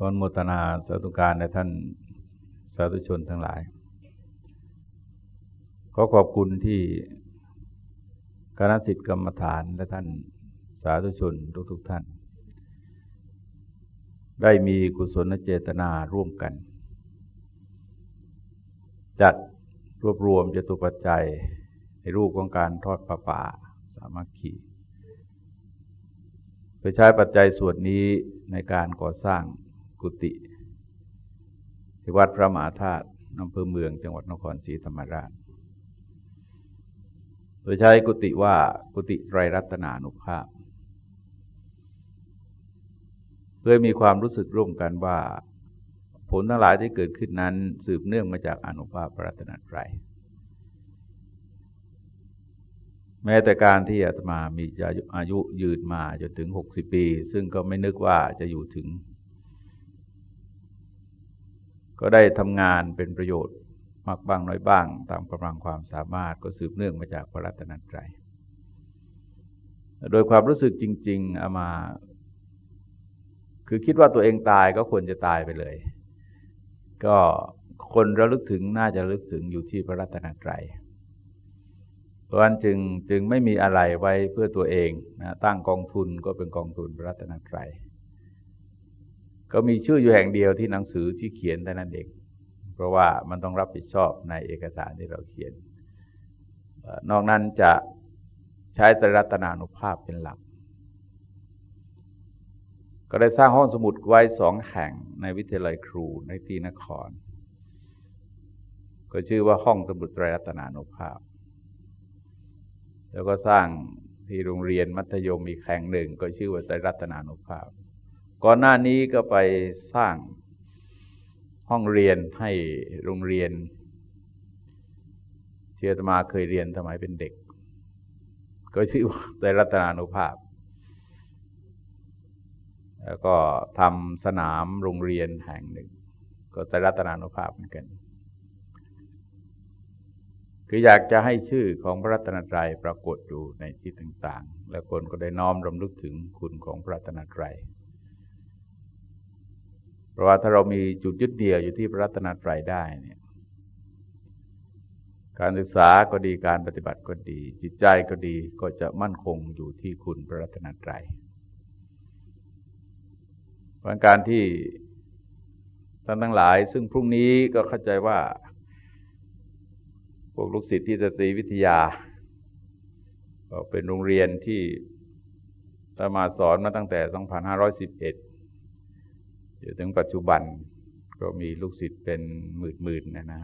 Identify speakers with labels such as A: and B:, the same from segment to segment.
A: ขอนโมตนาสาธุการในท่านสาธุชนทั้งหลาย ขอขอบคุณที่คณะสิทธิกรรมฐานและท่านสาธุชนทุกๆทท่าน ได้มีกุศลเจตนาร่วมกัน จัดรวบรวมจตุปัจจัยในรูปของการทอดประป่าสามัคคีไปใช้ปัจจัยส่วนนี้ในการก่อสร้าง กุฏิที่วัดพระมหาธาตุอำเภอเมืองจังหวัดนครศรีธรรมราชโดยใช้กุฏิว่ากุฏิไตรรัตนานุภาพ เพื่อมีความรู้สึกร่วมกันว่า ผลทั้งหลายที่เกิดขึ้นนั้น สืบเนื่องมาจากอนุภาพพระรัตนตรัยแม้แต่การที่อาตมามีอายุยืนมาจนถึงหกสิบปี ซึ่งก็ไม่นึกว่าจะอยู่ถึง ก็ได้ทำงานเป็นประโยชน์มากบ้างน้อยบ้าง ตามกำลังความสามารถก็สืบเนื่องมาจากพระรัตนตรัยโดยความรู้สึกจริง ๆอามา คือคิดว่าตัวเองตายก็ควรจะตายไปเลย ก็คนระลึกถึงน่าจะระลึกถึงอยู่ที่พระรัตนตรัยเพราะฉะนั้นจึงจึงไม่มีอะไรไว้เพื่อตัวเองนะตั้งกองทุนก็เป็นกองทุนรัตนตรัย ก็มีชื่ออยู่แห่งเดียวที่หนังสือที่เขียนแต่นั้นเองเพราะว่ามันต้องรับผิดชอบในเอกสารที่เราเขียน นอกนั้นจะใช้ตรัตนานุภาพเป็นหลัก ก็ได้สร้างห้องสมุดไว้สองแห่งในวิทยาลัยครูในที่นคร ก็ชื่อว่าห้องสมุดไตรรัตนานุภาพ แล้วก็สร้างที่โรงเรียนมัธยมอีกแห่งหนึ่ง ก็ชื่อว่าไตรรัตนานุภาพ ก่อนหน้านี้ก็ไปสร้างห้องเรียนให้โรงเรียนเชียตมาเคยเรียนสมัยเป็นเด็ก ก็ชื่อว่าไตรรัตนานุภาพ แล้วก็ทำสนามโรงเรียนแห่งหนึ่ง ก็ไตรรัตนานุภาพเหมือนกัน คืออยากจะให้ชื่อของพระรัตนตรัยปรากฏอยู่ในที่ต่าง ๆ และคนก็ได้น้อมรำลึกถึงคุณของพระรัตนตรัย ราะว่าถ้าเรามีจุดยึดเดี่ยวอยู่ที่พระรัตนตรัยได้เนี่ยการศึกษาก็ดีการปฏิบัติก็ดี จิตใจก็ดีก็จะมั่นคงอยู่ที่คุณพระรัตนตรัยเพราะการที่ท่านทั้งหลาย ซึ่งพรุ่งนี้ก็เข้าใจว่าพวกลูกศิษย์ที่สตรีวิทยา ก็เป็นโรงเรียนที่ตมาสอนมาตั้งแต่ 2511 จนถึงปัจจุบันก็มีลูกศิษย์เป็นหมื่นๆนะนะ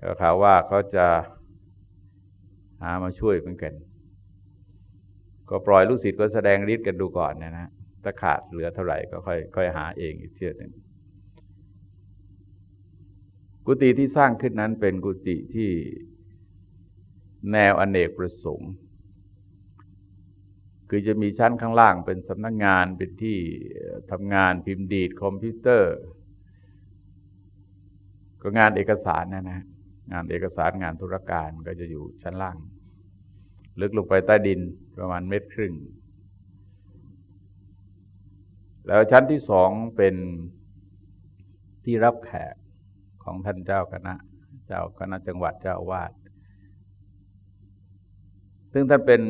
A: ก็ข่าวว่าเขาจะหามาช่วยเหมือนกัน ก็ปล่อยลูกศิษย์ก็แสดงฤทธิ์กันดูก่อนนะนะถ้าขาดเหลือเท่าไหร่ก็ค่อยค่อยหาเองอีกเชื่อหนึ่งกุฏิที่สร้างขึ้นนั้นเป็นกุฏิที่แนวอนเนกประสงค์ คือจะมีชั้นข้างล่างเป็นสำนักงงานเป็นที่ทำงานพิมพ์ดีดคอมพิวเตอร์ ก็งานเอกสารนะนะงานเอกสารงานธุรการก็จะอยู่ชั้นล่าง ลึกลงไปใต้ดินประมาณเมตรครึ่ง แล้วชั้นที่สองเป็นที่รับแขกของท่านเจ้าคณะ เจ้าคณะจังหวัดเจ้าวาด ซึ่งท่านเป็น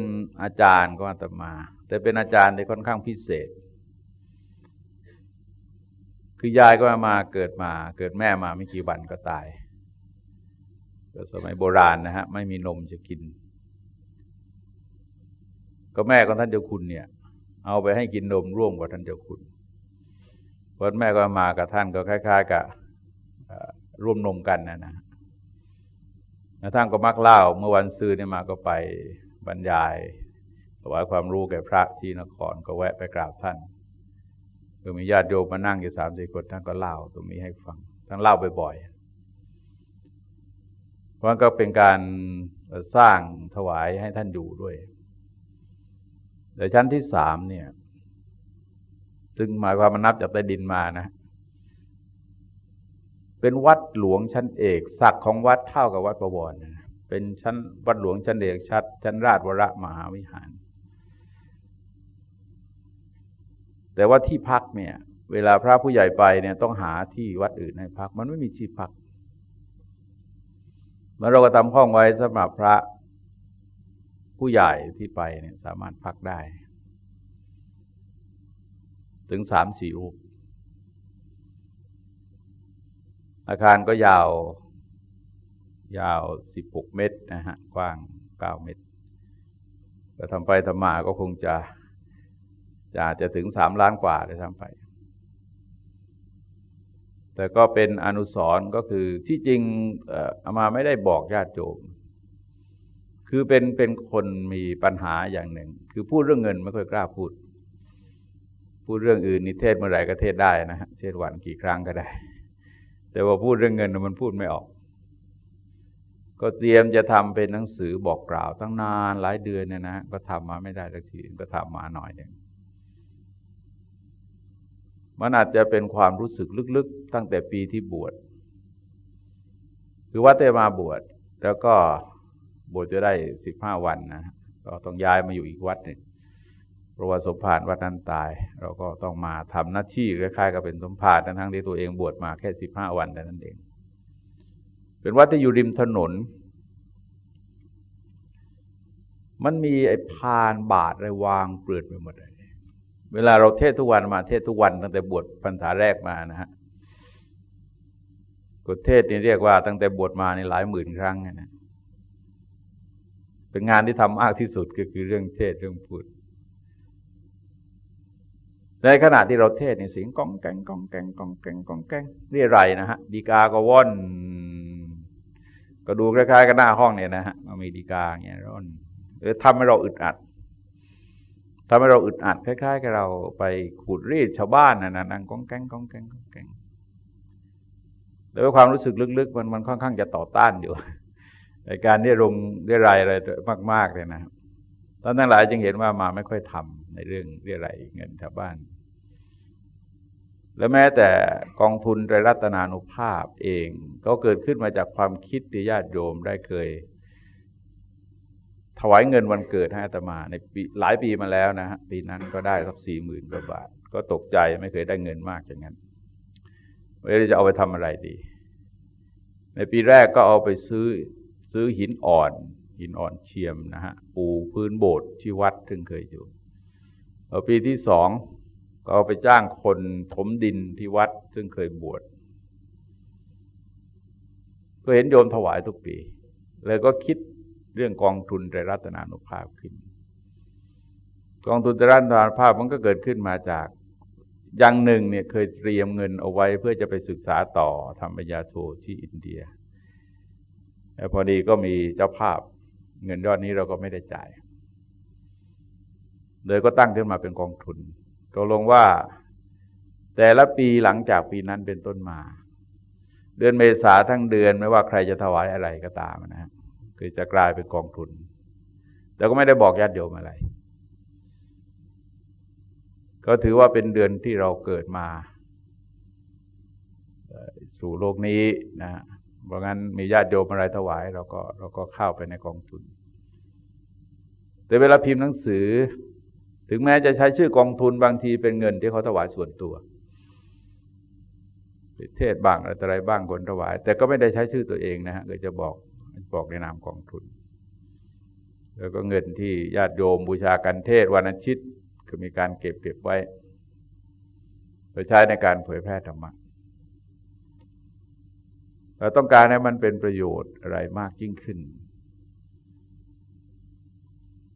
A: อาจารย์ก็อาตมา แต่เป็นอาจารย์ในค่อนข้างพิเศษ คือยายก็มาเกิดมา เกิดแม่มาไม่กี่วันก็ตายก็สมัยโบราณนะฮะ ไม่มีนมจะกิน ก็แม่ของท่านเจ้าคุณเนี่ย เอาไปให้กินนมร่วมกับท่านเจ้าคุณพอแม่ก็มากับท่านก็คล้าย ๆ กับร่วมนมกันนะนะท่านก็มักเล่าเมื่อวันซื้อเนี่ยมาก็ไป บรรยายถวายความรู้แก่พระที่นครก็แวะไปกราบท่านก็มีญาติโยมมานั่งอยู่สามสี่คนท่านก็เล่าตรงนี้ให้ฟังท่านเล่าบ่อยๆเพราะก็เป็นการสร้างถวายให้ท่านอยู่ด้วยแต่ชั้นที่สามเนี่ย ซึ่งหมายความมันนับจากใต้ดินมานะ เป็นวัดหลวงชั้นเอกศักดิ์ของวัดเท่ากับวัดประวรนะ เป็นชั้นวัดหลวงชั้นเอกชัด ชั้นราชวรมหาวิหาร แต่ว่าที่พักเนี่ย เวลาพระผู้ใหญ่ไปเนี่ยต้องหาที่วัดอื่นให้พัก มันไม่มีที่พักมันเราก็ทำห้องไว้สำหรับพระผู้ใหญ่ที่ไปเนี่ยสามารถพักได้ ถึงสามสี่รูปอาคารก็ยาว ยาวสิบหกเมตรนะฮะกว้างเก้าเมตรก็ทำไปทำมาก็คงจะจะจะถึงสามล้านกว่าเลยทำไป แต่ก็เป็นอนุสรณ์ก็คือที่จริงอามาไม่ได้บอกญาติโยมคือเป็นเป็นคนมีปัญหาอย่างหนึ่ง คือพูดเรื่องเงินไม่ค่อยกล้าพูด พูดเรื่องอื่นนิเทศเมื่อไหร่ก็เทศได้นะฮะเทศวันกี่ครั้งก็ได้ แต่ว่าพูดเรื่องเงินมันพูดไม่ออก ก็เตรียมจะทำเป็นหนังสือบอกกล่าวตั้งนานหลายเดือนเนี่ยนะ ก็ทำมาไม่ได้สักทีก็ทำมาหน่อยหนึ่งมันอาจจะเป็นความรู้สึกลึกๆ ตั้งแต่ปีที่บวชคือว่าเตมาบวชแล้วก็บวชจะได้สิบห้าวันนะก็ต้องย้ายมาอยู่อีกวัดหนึ่งเพราะว่าสมภารวัดนั้นตาย เราก็ต้องมาทำหน้าที่คล้ายๆกับเป็นสมภารทั้งที่ตัวเองบวชมาแค่สิบห้าวันแต่นั้นเอง เป็นวัดที่อยู่ริมถนน มันมีไอ้พานบาทอะไรวางเปลือยไปหมดเลยเวลาเราเทศทุกวันมาเทศทุกวันตั้งแต่บวชพรรษาแรกมานะฮะกฎเทศนี่เรียกว่าตั้งแต่บวชมาในหลายหมื่นครั้งนะเป็นงานที่ทำมากที่สุดก็คือเรื่องเทศเรื่องพูดในขณะที่เราเทศเนี่ยเสียงก้องแกงก้องแกงก้องแกงก้องแกงเรียไรนะฮะดีกาก็ว่อน ก็ดูคล้ายๆกับหน้าห้องเนี่ยนะฮะมันมีดีกาเงี้ยร่อนเออทำให้เราอึดอัดทำให้เราอึดอัดคล้ายๆกับเราไปขูดรีดชาวบ้านนะนั่งกองแกงกองแกงกองแกงแล้วความรู้สึกลึกๆ มันมันค่อนข้างจะต่อต้านอยู่ในการที่ลงเรียรายอะไรมาก ๆเลยนะท่านทั้งหลายจึงเห็นว่ามาไม่ค่อยทำในเรื่องเรียรายเงินชาวบ้าน แล้วแม้แต่กองทุนไตรรัตนานุภาพเอง ก็เกิดขึ้นมาจากความคิดที่ญาติโยมได้เคย ถวายเงินวันเกิดให้อาตมาในปีหลายปีมาแล้วนะฮะปีนั้นก็ได้สักสี่หมื่นกว่าบาท ก็ตกใจไม่เคยได้เงินมากอย่างนั้นไม่รู้จะเอาไปทำอะไรดี ในปีแรกก็เอาไปซื้อซื้อหินอ่อน หินอ่อนเชียมนะฮะปูพื้นโบสถ์ที่วัดซึ่งเคยอยู่เอปีที่สอง ก็เอาไปจ้างคนถมดินที่วัดซึ่งเคยบวชก็เห็นโยมถวายทุกปี เลยก็คิดเรื่องกองทุนไตรรัตนานุภาพขึ้น กองทุนไตรรัตนานุภาพมันก็เกิดขึ้นมาจากอย่างหนึ่งเนี่ยเคยเตรียมเงินเอาไว้เพื่อจะไปศึกษาต่อทำปริญญาโทที่อินเดียแต่พอดีก็มีเจ้าภาพเงินยอดนี้เราก็ไม่ได้จ่าย เลยก็ตั้งขึ้นมาเป็นกองทุน ตกลงว่า แต่ละปีหลังจากปีนั้นเป็นต้นมา เดือนเมษาทั้งเดือนไม่ว่าใครจะถวายอะไรก็ตามนะ คือจะกลายเป็นกองทุนแต่ก็ไม่ได้บอกญาติโยมอะไร ก็ถือว่าเป็นเดือนที่เราเกิดมา สู่โลกนี้นะเพราะงั้นมีญาติโยมอะไรถวาย เราก็เราก็เข้าไปในกองทุน แต่เวลาพิมพ์หนังสือ ถึงแม้จะใช้ชื่อกองทุนบางทีเป็นเงินที่เขาถวายส่วนตัวเทศบ้างอะไรบ้างคนถวาย แต่ก็ไม่ได้ใช้ชื่อตัวเองนะฮะก็จะบอกบอกในนามกองทุน แล้วก็เงินที่ญาติโยมบูชากันเทศวันอาทิตย์ก็มีการเก็บเก็บไว้เพื่อใช้ในการเผยแพร่ธรรมะเราต้องการให้มันเป็นประโยชน์อะไรมากยิ่งขึ้น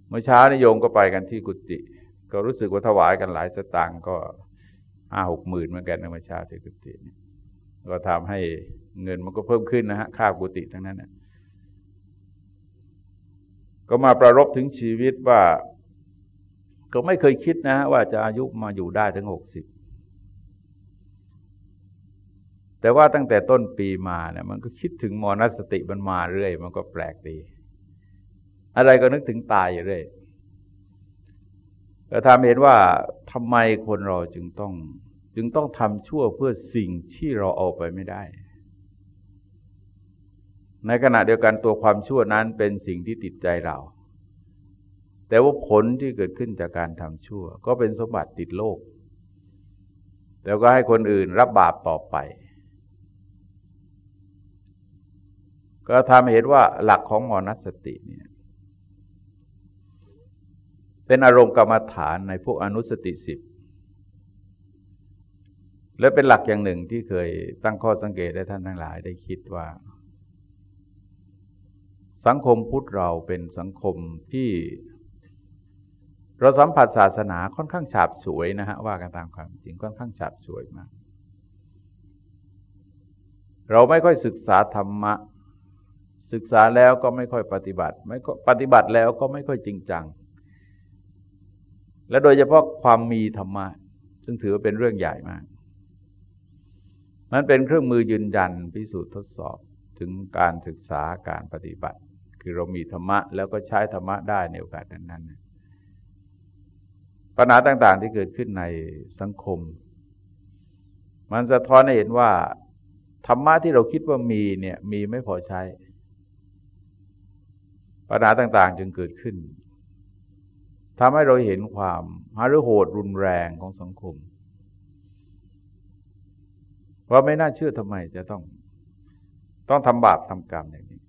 A: เมื่อเช้านิยมก็ไปกันที่กุฏิ ก็รู้สึกว่าถวายกันหลายสตางค์ก็ห้าหกหมื่นเหมือนกันในเมื่อเช้าที่กุฏินี่ก็ทำให้เงินมันก็เพิ่มขึ้นนะฮะค่ากุฏิทั้งนั้นนะก็มาประรบถึงชีวิตว่า ก็ไม่เคยคิดนะว่าจะอายุมาอยู่ได้ถึงหกสิบแต่ว่าตั้งแต่ต้นปีมาเนี่ยมันก็คิดถึงมรณสติมันมาเรื่อย มันก็แปลกดี อะไรก็นึกถึงตายอยู่เรื่อย แต่ทำเห็นว่าทำไมคนเราจึงต้อง จึงต้องทำชั่วเพื่อสิ่งที่เราเอาไปไม่ได้ ในขณะเดียวกันตัวความชั่วนั้นเป็นสิ่งที่ติดใจเรา แต่ว่าผลที่เกิดขึ้นจากการทำชั่ว ก็เป็นสมบัติติดโลก แล้วก็ให้คนอื่นรับบาปต่อไป ก็ทำเห็นว่าหลักของมรณสติเนี่ย เป็นอารมณ์กรรมฐานในพวกอนุสติสิบและเป็นหลักอย่างหนึ่งที่เคยตั้งข้อสังเกตได้ท่านทั้งหลายได้คิดว่า สังคมพุทธเราเป็นสังคมที่เราสัมผัสศาสนาค่อนข้างฉาบสวยนะฮะว่ากันตามความจริงค่อนข้างฉาบสวยมาก เราไม่ค่อยศึกษาธรรมะ ศึกษาแล้วก็ไม่ค่อยปฏิบัติ ไม่ก็ปฏิบัติแล้วก็ไม่ค่อยจริงจัง และโดยเฉพาะความมีธรรมะ ซึ่งถือว่าเป็นเรื่องใหญ่มาก มันเป็นเครื่องมือยืนยันพิสูจน์ทดสอบถึงการศึกษาการปฏิบัติ คือเรามีธรรมะ แล้วก็ใช้ธรรมะได้ในโอกาสนั้นๆปัญหาต่าง ๆ ที่เกิดขึ้นในสังคม มันสะท้อนให้เห็นว่า ธรรมะที่เราคิดว่ามีเนี่ยมีไม่พอใช้ปัญหาต่าง ๆ จึงเกิดขึ้น ทำให้เราเห็นความหารือโหดรุนแรงของสังคม ว่าไม่น่าเชื่อทำไมจะต้อง ต้องทำบาปทำกรรมอย่างนี้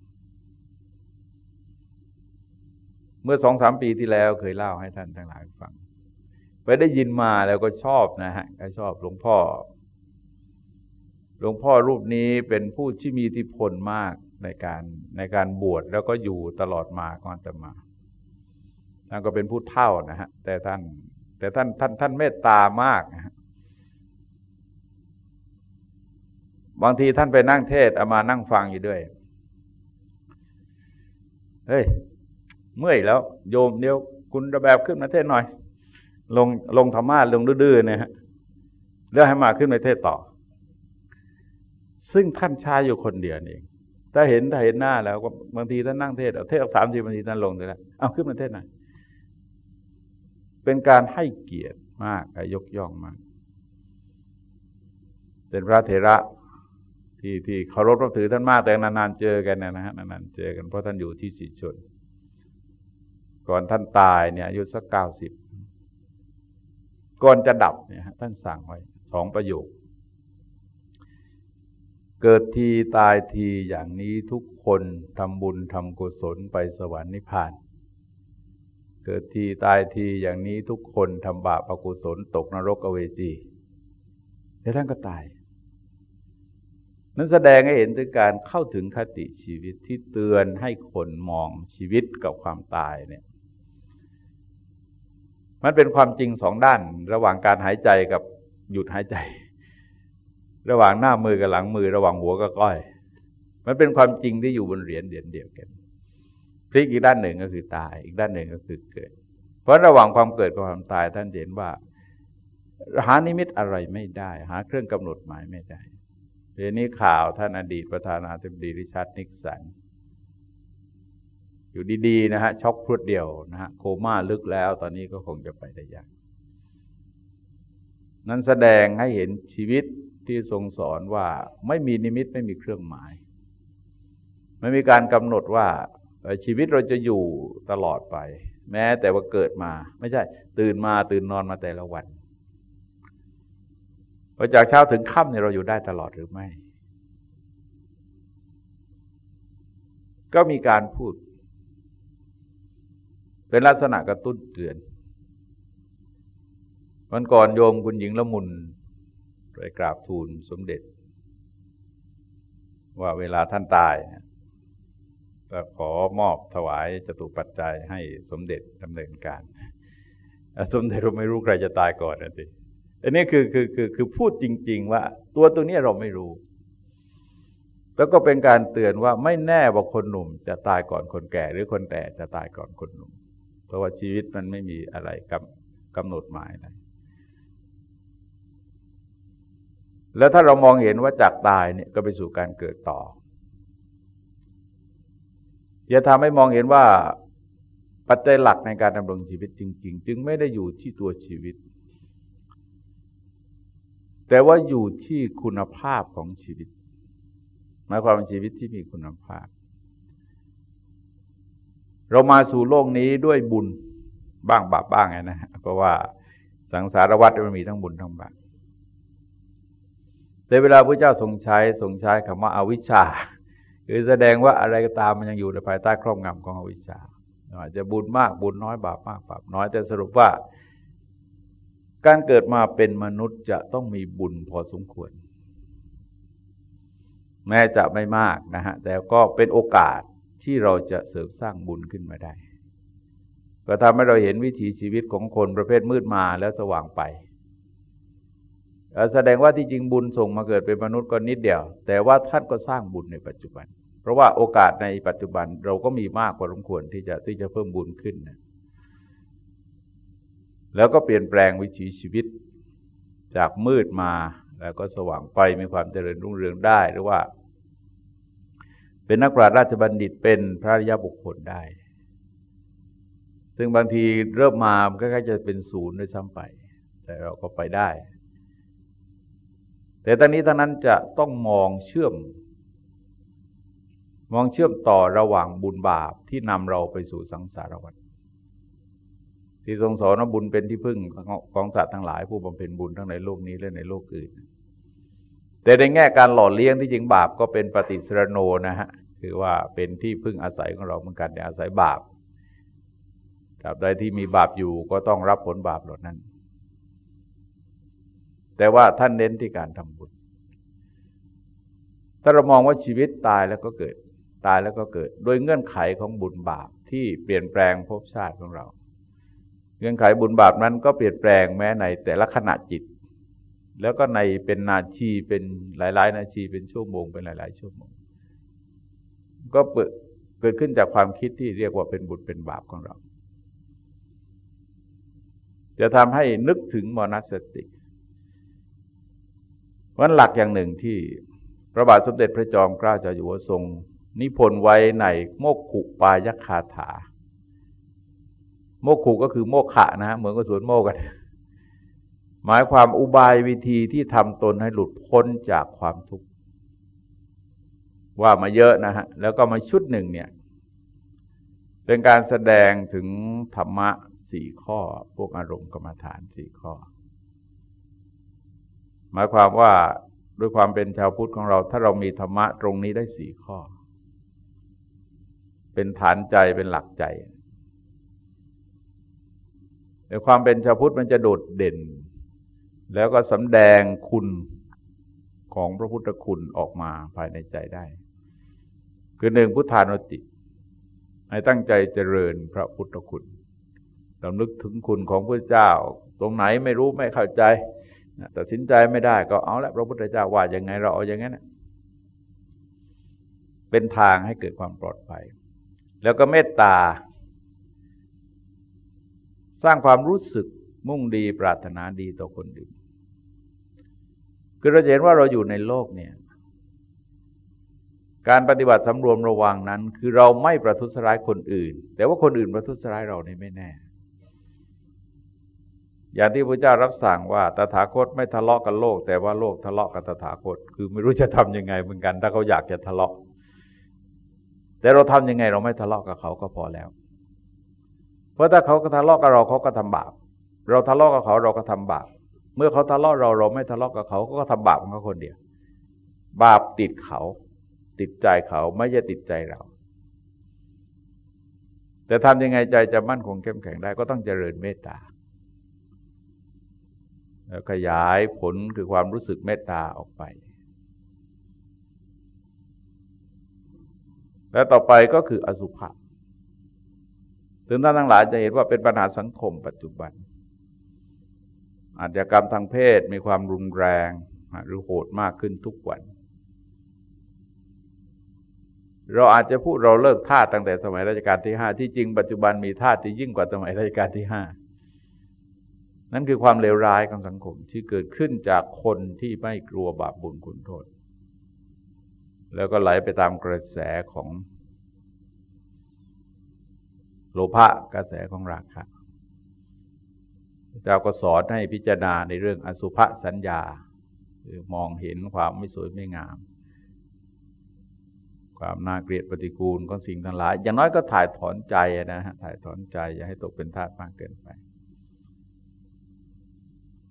A: เมื่อสองสามปีที่แล้วเคยเล่าให้ท่านทั้งหลายฟัง ไปได้ยินมาแล้วก็ชอบนะฮะก็ชอบหลวงพ่อ หลวงพ่อรูปนี้เป็นผู้ที่มีอิทธิพลมากในการในการบวชแล้วก็อยู่ตลอดมาก่อนจะมา ท่านก็เป็นผู้เท่านะฮะแต่ท่าน แต่ท่านท่านท่านเมตตามากนะบางทีท่านไปนั่งเทศเอามานั่งฟังอยู่ด้วย เฮ้ย เมื่อยแล้ว โยมเดี๋ยวคุณระแบบขึ้นมาเทศหน่อย ลงลงธรรมะลงดื้อๆเนี่ยฮะเรื่องให้มาขึ้นไปเทศต่อ ซึ่งท่านชายอยู่คนเดียวเอง ถ้าเห็นถ้าเห็นหน้าแล้วบางทีท่านนั่งเทศเอาเทศสามสิบบางทีท่านลงเลยแล้วเอาขึ้นมาเทศหน่อย เป็นการให้เกียรติมากยกย่องมาก เป็นพระเถระที่ที่เคารพนับถือท่านมากแต่นานๆเจอกันนะฮะนานๆเจอกันเพราะท่านอยู่ที่สีชน ก่อนท่านตายเนี่ยอายุสักเก้าสิบก่อนจะดับเนี่ยท่านสั่งไว้สองประโยค เกิดทีตายทีอย่างนี้ทุกคนทำบุญทำกุศลไปสวรรค์นิพพาน เกิดทีตายทีอย่างนี้ทุกคนทำบาปอกุศลตกนรกอเวจีแล้วท่านก็ตาย นั้นแสดงให้เห็นถึงการเข้าถึงคติชีวิตที่เตือนให้คนมองชีวิตกับความตายเนี่ยมันเป็นความจริงสองด้าน ระหว่างการหายใจกับหยุดหายใจ ระหว่างหน้ามือกับหลังมือ ระหว่างหัวกับก้อย มันเป็นความจริงที่อยู่บนเหรียญเหรียญเดียวกัน พลิกอีกด้านหนึ่งก็คือตาย อีกด้านหนึ่งก็คือเกิด เพราะระหว่างความเกิดกับความตายท่านเห็นว่า หานิมิตอะไรไม่ได้ หาเครื่องกำหนดหมายไม่ได้เรื่องนี้ข่าวท่านอดีตประธานาธิบดีริชาร์ดนิกสันอยู่ดีๆนะฮะช็อกพรวดเดียวนะฮะโคม่าลึกแล้ว ตอนนี้ก็คงจะไปได้ยากนั้นแสดงให้เห็นชีวิตที่ทรงสอนว่าไม่มีนิมิตไม่มีเครื่องหมาย ไม่มีการกำหนดว่า ชีวิตเราจะอยู่ตลอดไป แม้แต่ว่าเกิดมา ไม่ใช่ ตื่นมาตื่นนอนมาแต่ละวันพอจากเช้าถึงค่ำเนี่ยเราอยู่ได้ตลอดหรือไม่ ก็มีการพูด เป็นลักษณะกระตุ้นเตือนวันก่อนโยมคุณหญิงละมุนไปกราบทูลสมเด็จ ว่าเวลาท่านตาย ก็ขอมอบถวายจตุปัจจัยให้สมเด็จดำเนินการ สมเด็จเราไม่รู้ใครจะตายก่อนนะสิอันนี้คือคือคือคือพูดจริง ๆ ว่า ตัวตัวนี้เราไม่รู้ แล้วก็เป็นการเตือนว่าไม่แน่ว่าคนหนุ่มจะตายก่อนคนแก่ หรือคนแก่จะตายก่อนคนหนุ่ม เพราะว่าชีวิตมันไม่มีอะไรกำกำหนดหมายอะไรแล้วถ้าเรามองเห็นว่าจากตายเนี่ยก็ไปสู่การเกิดต่อ อย่าทำให้มองเห็นว่าปัจจัยหลักในการดำรงชีวิตจริง ๆ จึงไม่ได้อยู่ที่ตัวชีวิต แต่ว่าอยู่ที่คุณภาพของชีวิต หมายความว่าชีวิตที่มีคุณภาพ เรามาสู่โลกนี้ด้วยบุญบ้างบาปบ้างไงนะเพราะว่าสังสารวัฏมันมีทั้งบุญทั้งบาปแต่เวลาพระเจ้าทรงใช้ทรงใช้คำว่าอาวิชชา คือแสดงว่าอะไรก็ตามมันยังอยู่ในภายใต้ครอบงำของอวิชชาอาจจะบุญมากบุญน้อยบาปมากบาปน้อยแต่สรุปว่า การเกิดมาเป็นมนุษย์จะต้องมีบุญพอสมควร แม้จะไม่มากนะฮะ แต่ก็เป็นโอกาสที่เราจะเสริมสร้างบุญขึ้นมาได้ ก็ทำให้เราเห็นวิถีชีวิตของคนประเภทมืดมาแล้วสว่างไป แสดงว่าที่จริงบุญส่งมาเกิดเป็นมนุษย์ก็นิดเดียว แต่ว่าท่านก็สร้างบุญในปัจจุบัน เพราะว่าโอกาสในปัจจุบันเราก็มีมากกว่าสมควรที่จะที่จะเพิ่มบุญขึ้นนะแล้วก็เปลี่ยนแปลงวิถีชีวิตจากมืดมาแล้วก็สว่างไปมีความเจริญรุ่งเรืองได้หรือว่า เป็นนักปราชญ์ราชบัณฑิตเป็นพระริยบุคคลได้ ซึ่งบางทีเริ่มมามันก็จะเป็นศูนย์ด้วยซ้ำไป แต่เราก็ไปได้ แต่ตอนนี้ท่านั้นจะต้องมองเชื่อม มองเชื่อมต่อระหว่างบุญบาปที่นำเราไปสู่สังสารวัฏที่ทรงสอนว่าบุญเป็นที่พึ่งของสัตว์ทั้งหลาย ผู้บำเพ็ญบุญทั้งในโลกนี้และในโลกอื่น แต่ในแง่การหล่อเลี้ยงที่จริงบาปก็เป็นปฏิสรโนนะฮะคือว่าเป็นที่พึ่งอาศัยของเราเหมือนกันในอาศัยบาปตราบใดที่มีบาปอยู่ก็ต้องรับผลบาปเหล่านั้น แต่ว่าท่านเน้นที่การทำบุญ ถ้าเรามองว่าชีวิตตายแล้วก็เกิด ตายแล้วก็เกิด โดยเงื่อนไขของบุญบาปที่เปลี่ยนแปลงภพชาติของเรา เงื่อนไขบุญบาปนั้นก็เปลี่ยนแปลงแม้ในแต่ละขณะจิต แล้วก็ในเป็นนาทีเป็นหลาย ๆ นาทีเป็นชั่วโมงเป็นหลาย ๆ ชั่วโมง ก็เกิดขึ้นจากความคิดที่เรียกว่าเป็นบุญเป็นบาปของเรา จะทำให้นึกถึงมรณสติ วันหลักอย่างหนึ่งที่พระบาทสมเด็จพระจอมเกล้าเจ้าอยู่หัวทรง นิพนธ์ไว้ในโมกขุปายคาถา โมกขุก็คือโมกขะนะฮะเหมือนกับสวนโมกันหมายความอุบายวิธีที่ทำตนให้หลุดพ้นจากความทุกข์ว่ามาเยอะนะฮะ แล้วก็มาชุดหนึ่งเนี่ย เป็นการแสดงถึงธรรมะสี่ข้อ พวกอารมณ์กรรมฐานสี่ข้อ หมายความว่าด้วยความเป็นชาวพุทธของเรา ถ้าเรามีธรรมะตรงนี้ได้สี่ข้อ เป็นฐานใจเป็นหลักใจแต่ความเป็นชาวพุทธมันจะโดดเด่น แล้วก็สำแดงคุณของพระพุทธคุณออกมาภายในใจได้ คือหนึ่งพุทธานุติให้ตั้งใจเจริญพระพุทธคุณเรานึกถึงคุณของพระเจ้า ตรงไหนไม่รู้ไม่เข้าใจ ตัดสินใจไม่ได้ก็เอาละพระพุทธเจ้าว่าอย่างไงเราเอาอย่างนั้นเป็นทางให้เกิดความปลอดภัย แล้วก็เมตตา สร้างความรู้สึกมุ่งดีปรารถนาดีต่อคนอื่นคือเราเห็นว่าเราอยู่ในโลกเนี่ย การปฏิบัติสำรวมระวังนั้น คือเราไม่ประทุษร้ายคนอื่น แต่ว่าคนอื่นประทุษร้ายเราเนี่ไม่แน่ อย่างที่พระเจ้ารับสั่งว่าตถาคตไม่ทะเลาะกับโลก แต่ว่าโลกทะเลาะกับตถาคต คือไม่รู้จะทํำยังไงเหมือนกัน ถ้าเขาอยากจะทะเลาะ แต่เราทำยังไงเราไม่ทะเลาะกับเขาก็พอแล้ว เพราะถ้าเขาก็ทะเลาะกับเราเขาก็ทำบาป เราทะเลาะกับเขาเราก็ทำบาป เมื่อเขาทะเลาะเราเราไม่ทะเลาะกับเขาก็ทำบาปของเขาคนเดียว บาปติดเขา ติดใจเขาไม่ใช่ติดใจเรา แต่ทำยังไงใจจะมั่นคงเข้มแข็งได้ก็ต้องเจริญเมตตา ขยายผลคือความรู้สึกเมตตาออกไป แล้วต่อไปก็คืออสุภะถึงท่านทั้งหลายจะเห็นว่าเป็นปัญหาสังคมปัจจุบัน อาชญากรรมทางเพศมีความรุนแรง หรือโหดมากขึ้นทุกวัน เราอาจจะพูดเราเลิกท่าตั้งแต่สมัยรัชกาลที่ห้าที่จริงปัจจุบันมีท่าที่ยิ่งกว่าสมัยรัชกาลที่ห้า นั่นคือความเลวร้ายของสังคมที่เกิดขึ้นจากคนที่ไม่กลัวบาปบุญคุณโทษ แล้วก็ไหลไปตามกระแสของโลภะกระแสของราคะเจ้าก็สอนให้พิจารณาในเรื่องอสุภสัญญาคือมองเห็นความไม่สวยไม่งาม ความน่าเกลียดปฏิกูลของสิ่งทั้งหลาย อย่างน้อยก็ถ่ายถอนใจนะฮะถ่ายถอนใจอย่าให้ตกเป็นทาสมากเกินไป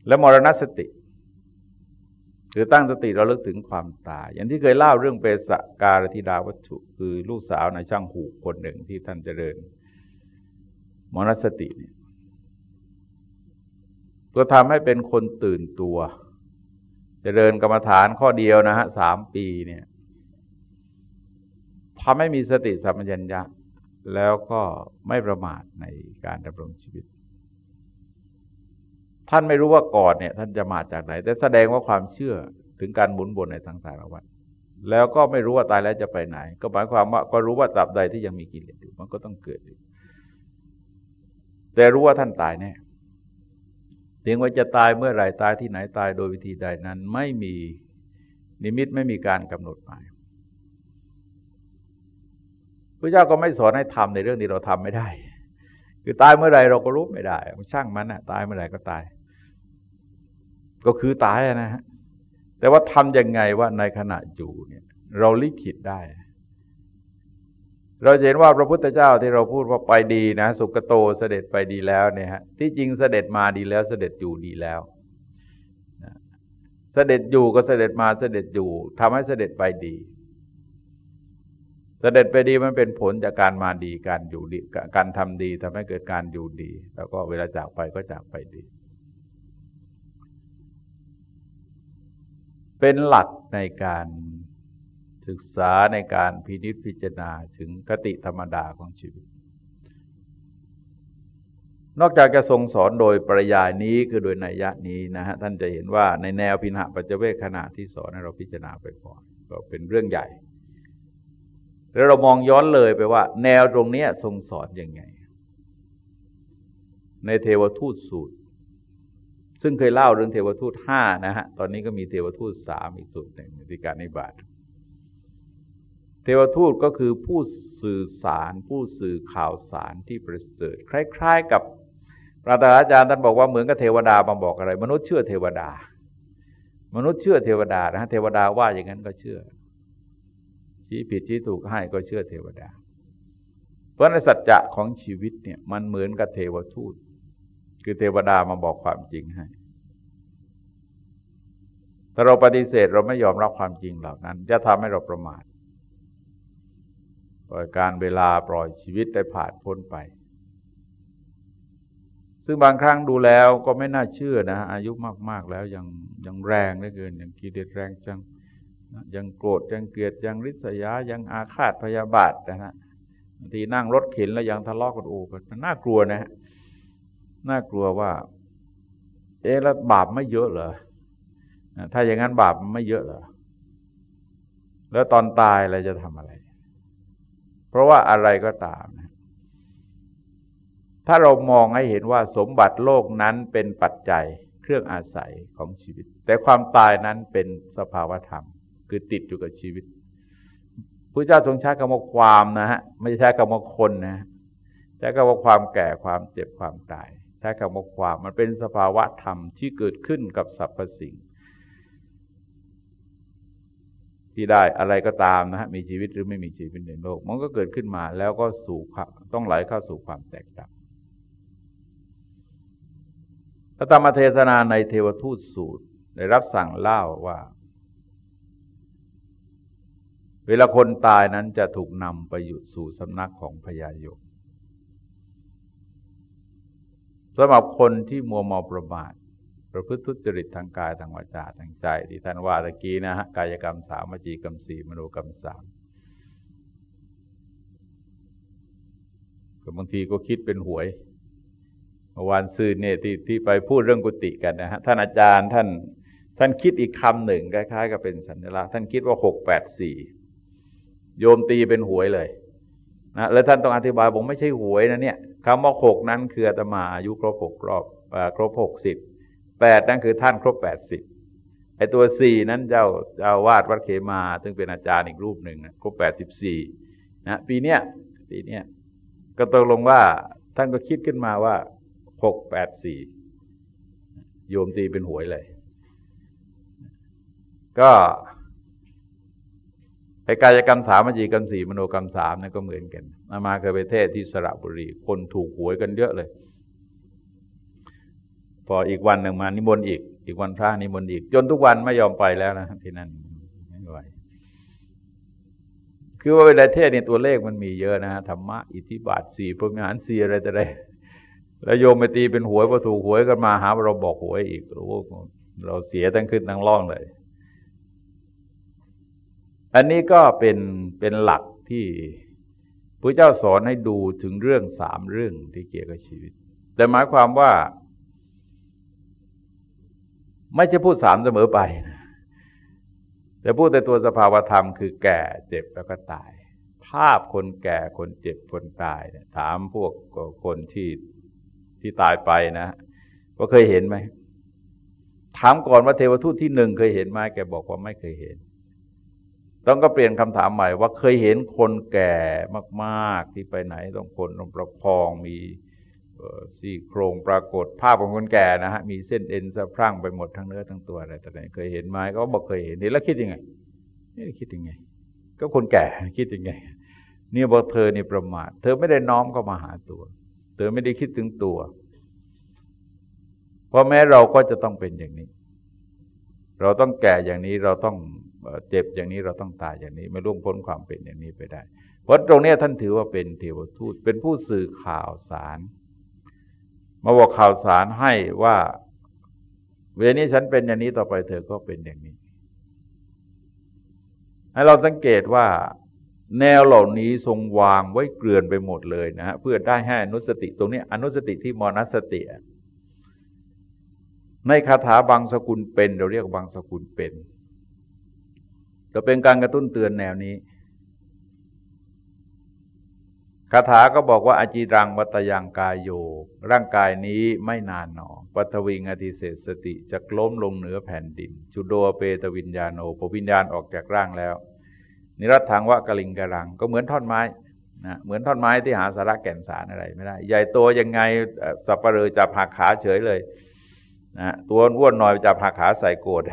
A: และมรณสติคือตั้งสติเราลึกถึงความตาย อย่างที่เคยเล่าเรื่องเปสการธิดาวัตถุ คือลูกสาวในช่างหูคนหนึ่งที่ท่านเจริญ มรณสติเนี่ยตัวทำให้เป็นคนตื่นตัวจเจริญกรรมฐานข้อเดียวนะฮะสามปีเนี่ยทำให้มีสติสัมปชัญญะ แล้วก็ไม่ประมาทในการดำรงชีวิต ท่านไม่รู้ว่าก่อนเนี่ย ท่านจะมาจากไหน แต่แสดงว่าความเชื่อถึงการหมุนบนในทางสารวัตรแล้วก็ไม่รู้ว่าตายแล้วจะไปไหน ก็หมายความว่าก็รู้ว่าตราบใดที่ยังมีกิเลสอยู่มันก็ต้องเกิดอยู่แต่รู้ว่าท่านตายแน่เพียงว่าจะตายเมื่อไหร่ตายที่ไหนตายโดยวิธีใดนั้น ไม่มีนิมิตไม่มีการกำหนดหมายพระเจ้าก็ไม่สอนให้ทำในเรื่องที่เราทำไม่ได้ คือตายเมื่อไรเราก็รู้ไม่ได้ช่างมันนะตายเมื่อไรก็ตาย ก็คือตายนะฮะแต่ว่าทำยังไงว่าในขณะอยู่เนี่ยเราลิขิตได้ เราเห็นว่าพระพุทธเจ้าที่เราพูดว่าไปดีนะ สุกโตเสด็จไปดีแล้วเนี่ยฮะที่จริงเสด็จมาดีแล้วเสด็จอยู่ดีแล้วเสด็จอยู่ก็เสด็จมาเสด็จอยู่ทำให้เสด็จไปดี เสด็จไปดีมันเป็นผลจากการมาดีการอยู่ดี การทำดีทำให้เกิดการอยู่ดี แล้วก็เวลาจากไปก็จากไปดี เป็นหลักในการศึกษาในการพินิจพิจารณาถึงคติธรรมดาของชีวิต นอกจากจะทรงสอนโดยปริยายนี้คือโดยนัยยะนี้นะฮะท่านจะเห็นว่าในแนวพินหปัจเจเวขณะที่สอนให้เราพิจารณาไปก่อนก็เป็นเรื่องใหญ่ แล้วเรามองย้อนเลยไปว่า แนวตรงนี้ทรงสอนอยังไง ในเทวทูตสูตร ซึ่งเคยเล่าเรื่องเทวทูตห้านะฮะ ตอนนี้ก็มีเทวทูตสามอีกสูตรหนึ่งในการนิบาตเทวทูตก็คือผู้สื่อสาร ผู้สื่อข่าวสารที่ประเสริฐ คล้าย ๆ กับพระอาจารย์ท่านบอกว่าเหมือนกับเทวดามาบอกอะไร มนุษย์เชื่อเทวดา มนุษย์เชื่อเทวดานะฮะเทวดาว่าอย่างนั้นก็เชื่อ ชี้ผิดชี้ถูกให้ก็เชื่อเทวดา เพราะในสัจจะของชีวิตเนี่ยมันเหมือนกับเทวทูต คือเทวดามาบอกความจริงให้ถ้าเราปฏิเสธเราไม่ยอมรับความจริงเหล่านั้น จะทำให้เราประมาทปล่อยการเวลาปล่อยชีวิตได้ผ่านพ้นไป ซึ่งบางครั้งดูแล้วก็ไม่น่าเชื่อนะ อายุมาก ๆ แล้วยังยังแรงเหลือเกินยังกิเลสแรงจัง ยังโกรธยังเกลียดยังริษยา ยังอาฆาตพยาบาทนะฮะบางทีนั่งรถเข็นแล้วยังทะเลาะกันโอ้มันน่ากลัวนะฮะ น่ากลัวว่า เอ๊ะแล้วบาปไม่เยอะเหรอถ้าอย่างนั้นบาปไม่เยอะเหรอแล้วตอนตายอะไรจะทำอะไร เพราะว่าอะไรก็ตามนะถ้าเรามองให้เห็นว่าสมบัติโลกนั้นเป็นปัจจัยเครื่องอาศัยของชีวิต แต่ความตายนั้นเป็นสภาวธรรม คือติดอยู่กับชีวิตพระเจ้าทรงใช้คำว่าความนะฮะไม่ใช่คำว่าคนนะใช้คำว่าความแก่ความเจ็บความตาย ช้คำว่าความมันเป็นสภาวะธรรมที่เกิดขึ้นกับสรรพสิ่ง ที่ได้อะไรก็ตามนะฮะมีชีวิตหรือไม่มีชีวิตในโลก มันก็เกิดขึ้นมาแล้วก็สู่ต้องไหลเข้าสู่ความแตกต่างพระธรรมเทศนาในเทวทูตสูตร ได้รับสั่งเล่าว่า เวลาคนตายนั้นจะถูกนำไปอยู่สู่สำนักของพญายม สำหรับคนที่มัวเมาประมาทประพฤติทุจริตทางกายทางวาจาทางใจ ที่ท่านว่าตะกี้นะฮะกายกรรมสามวจีกรรมสี่มโนกรรมสามก็บางทีก็คิดเป็นหวยเมื่อวานซืนเนี่ยที่ที่ไปพูดเรื่องกุฏิกันนะฮะท่านอาจารย์ท่านท่านคิดอีกคำหนึ่งคล้ายๆกับเป็นสัญลักษณ์ท่านคิดว่าหกแปดสี่โยมตีเป็นหวยเลยนะแล้วท่านต้องอธิบายบอกไม่ใช่หวยนะเนี่ย คำว่าหกนั้นคืออาตมาอายุครบหกรอบครบหกสิบแปดนั่นคือท่านครบแปดสิบไอตัวสี่นั้นเจ้าเจ้าวาดวัดเขมา ซึ่งเป็นอาจารย์อีกรูปหนึ่งครบแปดสิบสี่นะปีเนี้ยปีเนี้ยก็ตกลงว่าท่านก็คิดขึ้นมาว่าหกแปดสี่โยมตีเป็นหวยเลย ก็ไอกายกรรมสามมจีกรรมสี่มโนกรรมสามนั่นก็เหมือนกัน มามาเคยไปเทศที่สระบุรี คนถูกหวยกันเยอะเลย พออีกวันหนึ่งมานิมนต์อีก อีกวันพระนิมนต์อีก จนทุกวันไม่ยอมไปแล้วนะที่นั่นไม่ไหวคือว่าเวลาเทศเนี่ยตัวเลขมันมีเยอะนะฮะธรรมะอิทธิบาทสี่พรหมหารสี่อะไรแต่ไรแล้วโยมไปตีเป็นหวยพอถูกหวยกันมาหาเราบอกหวยอีกโอ้เราเสียทั้งขึ้นทั้งล่องเลย อันนี้ก็เป็นเป็นหลักที่ พระเจ้าสอนให้ดูถึงเรื่องสามเรื่องที่เกี่ยวกับชีวิต แต่หมายความว่า ไม่ใช่พูดสามเสมอไปนะแต่พูดแต่ตัวสภาวธรรมคือแก่เจ็บแล้วก็ตาย ภาพคนแก่คนเจ็บคนตายเนี่ยถามพวกคนที่ที่ตายไปนะว่าเคยเห็นไหมถามก่อนว่าเทวทูตที่หนึ่งเคยเห็นไหมแกบอกว่าไม่เคยเห็น ต้องก็เปลี่ยนคำถามใหม่ว่าเคยเห็นคนแก่มาก ๆ ที่ไปไหนต้องคนต้องประคองมีซี่โครงปรากฏภาพของคนแก่นะฮะมีเส้นเอ็นสะพรั่งไปหมดทั้งเนื้อทั้งตัวอะไรแต่ไหนเคยเห็นไหมก็บอกเคยเห็นนี่แล้วคิดยังไงนี่คิดยังไง ก็คนแก่คิดยังไง เนี่ยบอกเธอนี่ประมาทเธอไม่ได้น้อมเข้ามาหาตัว เธอไม่ได้คิดถึงตัว เพราะแม้เราก็จะต้องเป็นอย่างนี้ เราต้องแก่อย่างนี้เราต้อง เจ็บอย่างนี้เราต้องตายอย่างนี้ ไม่ล่วงพ้นความเป็นอย่างนี้ไปได้ เพราะตรงนี้ท่านถือว่าเป็นเทวทูตเป็นผู้สื่อข่าวสาร มาบอกข่าวสารให้ว่า เวลนี้ฉันเป็นอย่างนี้ต่อไปเธอก็เป็นอย่างนี้ให้เราสังเกตว่าแนวเหล่านี้ทรงวางไว้เกลื่อนไปหมดเลยนะฮะเพื่อได้ให้อนุสติตรงนี้ อนุสติที่มนัสติในคาถาบางสกุลเป็น เราเรียกบางสกุลเป็น จะเป็นการกระตุ้นเตือนแนวนี้คาถาก็บอกว่าอาจีรังวัตยังกายโยร่างกายนี้ไม่นานหนอปัทวิงอธิเศษสติจะล้มลงเหนือแผ่นดิน จุโดเปตวิญญาโนปวิญญาณออกจากร่างแล้ว นิรัตถังวะกลิงกรัง ก็เหมือนท่อนไม้นะเหมือนท่อนไม้ที่หาสาระแก่นสารอะไรไม่ได้ ใหญ่โตยังไงสับปะเรอจับหักขาเฉยเลยนะตัวอ้วนหน่อยจับหักขาใส่โกด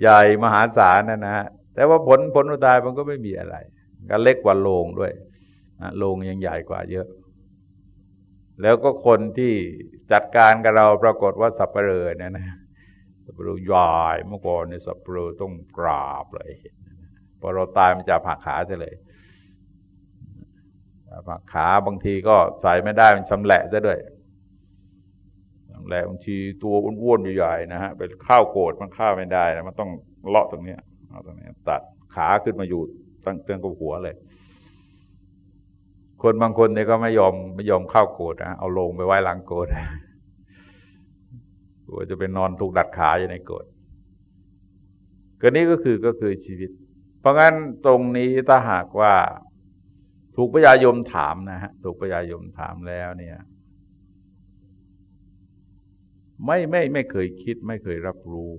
A: ใหญ่มหาศาลนะนะแต่ว่าผลผลอุตายมันก็ไม่มีอะไร ก็เล็กกว่าโลงด้วยโรงยังใหญ่กว่าเยอะ แล้วก็คนที่จัดการกับเราปรากฏว่าสับเปลือเนี่ยนะสับเปลือใหญ่เมื่อก่อนเนี่ยสับเปลือต้องกราบเลยพอเราตายมันจะผักขาเฉเลยผักขาบางทีก็ใส่ไม่ได้มันชำแหละซะด้วย แหละบางทีตัวอ้วนๆใหญ่ๆนะฮะเป็นข้าวโกดมันข้าวไม่ได้นะมันต้องเลาะตรงนี้เอาตรงนี้ตัดขาขึ้นมาอยู่ตั้งเตือนกับหัวเลย คนบางคนเนี่ยก็ไม่ยอมไม่ยอมข้าวโกดนะเอาลงไปไว้หลังโกดกลัวจะเป็นนอนถูกดัดขาอยู่ในโกดก็นี้ก็คือก็คือชีวิต เพราะงั้นตรงนี้ถ้าหากว่า ถูกพญายมถามนะฮะถูกพญายมถามแล้วเนี่ย ไม่ไม่ไม่เคยคิดไม่เคยรับรู้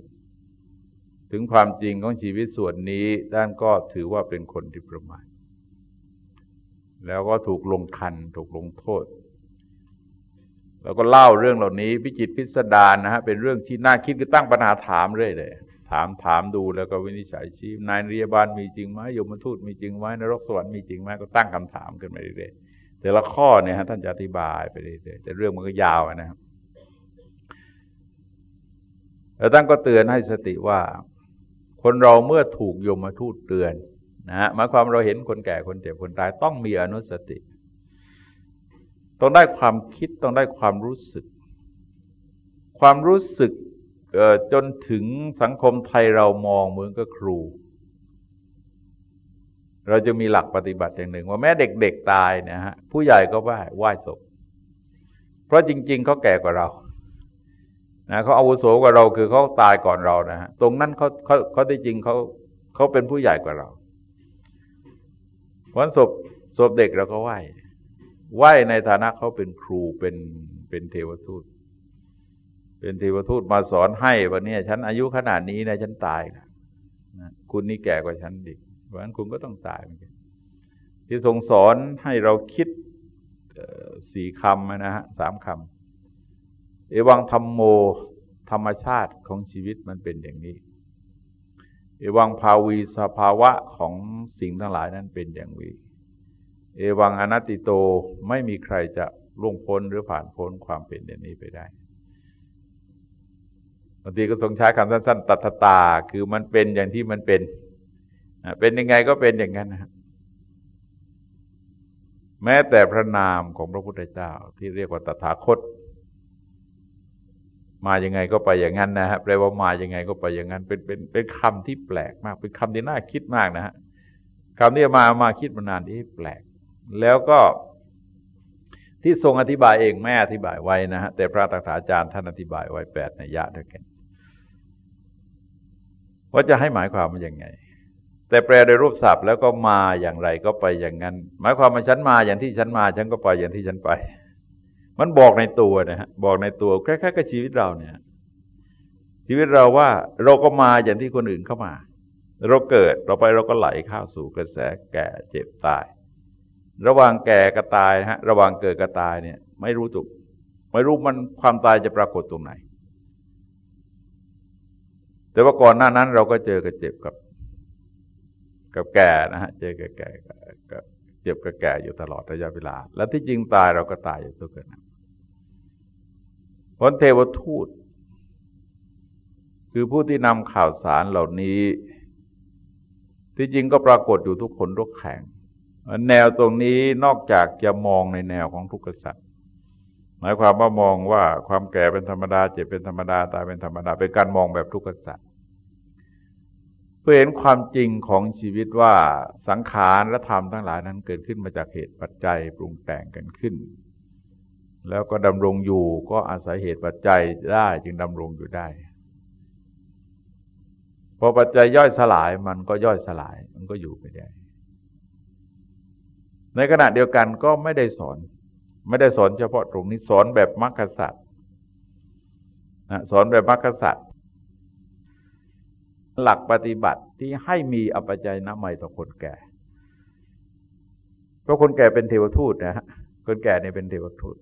A: ถึงความจริงของชีวิตส่วนนี้ด้านก็ถือว่าเป็นคนที่ประมาทแล้วก็ถูกลงทันถูกลงโทษ แล้วก็เล่าเรื่องเหล่านี้พิจิตพิสดารนะฮะเป็นเรื่องที่น่าคิดคือตั้งปัญหาถามเรื่อยเลยถามถามดูแล้วก็วินิจฉัยชี้นายรียบาลมีจริงไหมยมทูตมีจริงไหมนรกสวรรค์มีจริงไหมก็ตั้งคำถามขึ้นมาเรื่อยๆแต่ละข้อเนี่ยฮะท่านจะอธิบายไปเรื่อยๆแต่เรื่องมันก็ยาวนะครับ แล้วท่านก็เตือนให้สติว่า คนเราเมื่อถูกยมมาทูตเตือนนะฮะหมายความเราเห็นคนแก่คนเจ็บคนตายต้องมีอนุสติ ต้องได้ความคิดต้องได้ความรู้สึก ความรู้สึกจนถึงสังคมไทยเรามองเหมือนกับครู เราจะมีหลักปฏิบัติอย่างหนึ่ง ว่าแม้เด็กๆตายเนี่ยฮะผู้ใหญ่ก็ไหว้ไหว้ศพเพราะจริง ๆเขาแก่กว่าเรา นะเขาอาวุโสกว่าเราคือเขาตายก่อนเรานะฮะตรงนั้นเขาเขาเขาได้จริงเขาเขาเป็นผู้ใหญ่กว่าเรา วันศพศพเด็กเราก็ไหว้ไหว้ในฐานะเขาเป็นครูเป็นเป็นเทวทูต เป็นเทวทูตมาสอนให้วันนี้ฉันอายุขนาดนี้นะฉันตายนะคุณนี่แก่กว่าฉันดิเพราะฉะนั้นคุณก็ต้องตายเหมือนกันที่ทรงสอนให้เราคิดสี่คำนะฮะสามคำ เอวังธรรมโม ธรรมชาติของชีวิตมันเป็นอย่างนี้ เอวังภาวีสภาวะของสิ่งทั้งหลายนั้นเป็นอย่างวีเอวังอนัตติโตไม่มีใครจะล่วงพ้นหรือผ่านพ้นความเป็นอย่างนี้ไปได้บางทีก็ทรงใช้คำสั้นๆ ตัทตา คือมันเป็นอย่างที่มันเป็น เป็นยังไงก็เป็นอย่างนั้นนะแม้แต่พระนามของพระพุทธเจ้าที่เรียกว่าตถาคต มาอย่างไงก็ไปอย่างนั้นนะฮะแปลว่ามาอย่างไงก็ไปอย่างนั้น เป็นเป็นเป็นคำที่แปลกมาก เป็นคำที่น่าคิดมากนะฮะคำนี้มามาคิดมานานที่แปลก แล้วก็ที่ทรงอธิบายเองแม่อธิบายไว้นะฮะแต่พระตถาจารย์ท่านอธิบายไว้แปดนัยยะด้วยกันว่าจะให้หมายความว่าอย่างไง แต่แปลโดยรูปศัพท์แล้วก็มาอย่างไรก็ไปอย่างนั้น หมายความว่าฉันมาอย่างที่ฉันมา ฉันก็ไปอย่างที่ฉันไป มันบอกในตัวนะฮะบอกในตัวคล้ายๆกับชีวิตเราเนี่ย ชีวิตเราว่าเราก็มาอย่างที่คนอื่นเข้ามา เราเกิดเราไปเราก็ไหลเข้าสู่กระแสแก่เจ็บตาย ระหว่างแก่กับตายฮะ ระหว่างเกิดกับตายเนี่ย ไม่รู้จุกไม่รู้มันความตายจะปรากฏตรงไหน แต่ว่าก่อนหน้านั้น เราก็เจอกับเจ็บกับ กับแก่นะฮะเจอกับแก่กับเจ็บกับแก่อยู่ตลอดระยะเวลา และที่จริงตายเราก็ตายอยู่ตัวกัน ผลเทวทูต คือผู้ที่นำข่าวสารเหล่านี้ ที่จริงก็ปรากฏอยู่ทุกคนทุกแข่ง แนวตรงนี้นอกจากจะมองในแนวของทุกขสัตว์หมายความว่ามองว่าความแก่เป็นธรรมดาเจ็บเป็นธรรมดาตายเป็นธรรมดาเป็นการมองแบบทุกขสัตว์เพื่อเห็นความจริงของชีวิตว่าสังขารและธรรมทั้งหลายนั้นเกิดขึ้นมาจากเหตุปัจจัยปรุงแต่งกันขึ้น แล้วก็ดำรงอยู่ก็อาศัยเหตุปัจจัยได้จึงดำรงอยู่ได้ พอปัจจัยย่อยสลายมันก็ย่อยสลาย มันก็อยู่ไปได้ ในขณะเดียวกันก็ไม่ได้สอน ไม่ได้สอนเฉพาะตรงนี้สอนแบบมรรคสัตว์สอนแบบมรรคสัตว์หลักปฏิบัติที่ให้มีอปัจจัยน้ำใหม่ต่อคนแก่ เพราะคนแก่เป็นเทวทูตนะฮะคนแก่เนี่ยเป็นเทวทูต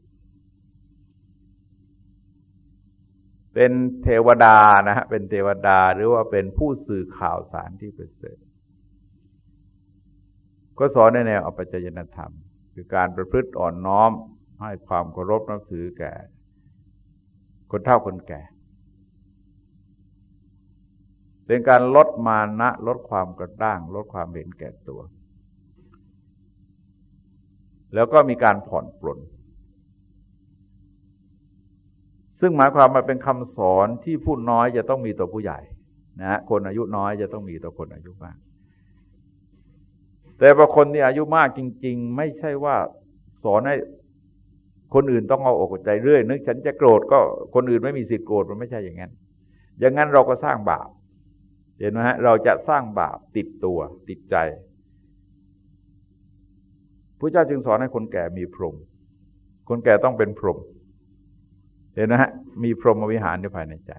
A: เป็นเทวดานะฮะเป็นเทวดาหรือว่าเป็นผู้สื่อข่าวสารที่ประเสริฐก็สอนในแนวอปัจจยนธรรม คือการประพฤติอ่อนน้อมให้ความเคารพนับถือแก่ คนเฒ่าคนแก่ เป็นการลดมานะ ลดความกระด้าง ลดความเห็นแก่ตัว แล้วก็มีการผ่อนปลน ซึ่งหมายความมาเป็นคำสอนที่ผู้น้อยจะต้องมีต่อผู้ใหญ่นะคนอายุน้อยจะต้องมีต่อคนอายุมาก แต่บางคนที่อายุมากจริง ๆ ไม่ใช่ว่าสอนให้คนอื่นต้องเอาอกใจเรื่อย นึกฉันจะโกรธก็คนอื่นไม่มีสิทธิ์โกรธมันไม่ใช่อย่างนั้น อย่างนั้นเราก็สร้างบาป เห็นไหมฮะเราจะสร้างบาปติดตัวติดใจพระเจ้าจึงสอนให้คนแก่มีพรหมคนแก่ต้องเป็นพรหม เห็นไหมฮะมีพรหมวิหารอยู่ภายในใจ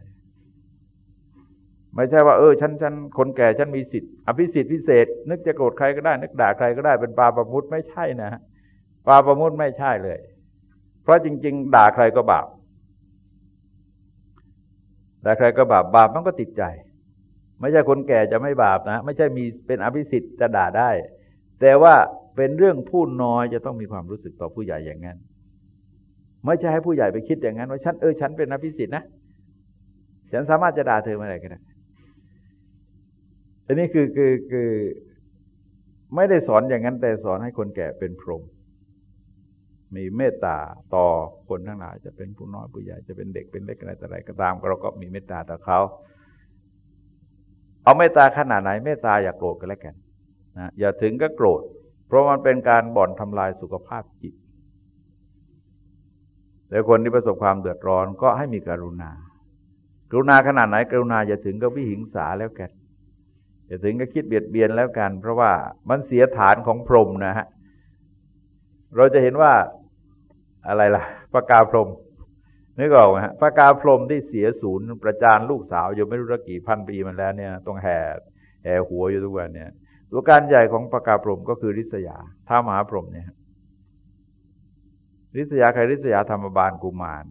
A: ไม่ใช่ว่าเออฉันฉันคนแก่ฉันมีสิทธิ์อภิสิทธิ์พิเศษ นึกจะโกรธใครก็ได้ นึกด่าใครก็ได้เป็นปาประมุตไม่ใช่นะฮะปาประมุตไม่ใช่เลย เพราะจริง ๆ ด่าใครก็บาปด่าใครก็บาปบาปมันก็ติดใจ ไม่ใช่คนแก่จะไม่บาปนะ ไม่ใช่มีเป็นอภิสิทธิ์จะด่าได้ แต่ว่าเป็นเรื่องผู้น้อยจะต้องมีความรู้สึกต่อผู้ใหญ่อย่างนั้น ไม่ใช่ให้ผู้ใหญ่ไปคิดอย่างนั้นว่าฉันเออฉันเป็นอภิสิทธิ์นะฉันสามารถจะด่าเธอเมื่อไรก็ได้อันนี้คือคือคือไม่ได้สอนอย่างนั้นแต่สอนให้คนแก่เป็นพรหมมีเมตตาต่อคนทั้งหลายจะเป็นผู้น้อยผู้ใหญ่จะเป็นเด็กเป็นเล็กอะไรแต่ไรก็ตามเราก็มีเมตตาต่อเขาเอาเมตตาขนาดไหนเมตตาอย่าโกรธกันแล้วกันนะอย่าถึงก็โกรธ เพราะมันเป็นการบ่อนทำลายสุขภาพจิต แต่คนที่ประสบความเดือดร้อนก็ให้มีกรุณา กรุณาขนาดไหน กรุณาอย่าถึงก็วิหิงสาแล้วกันอย่าถึงก็คิดเบียดเบียนแล้วกัน เพราะว่ามันเสียฐานของพรหมนะฮะเราจะเห็นว่าอะไรล่ะปากาพรหมนึกออกไหมฮะปากาพรหมที่เสียศูนย์ประจานลูกสาวอยู่ไม่รู้กี่พันปีมันแล้วเนี่ยต้องแห่แห่หัวอยู่ทุกวันเนี่ยตัวการใหญ่ของปากาพรหมก็คือริษยาท้ามหาพรหมเนี่ย ริษยาใครริษยาธรรมบาลกุมาร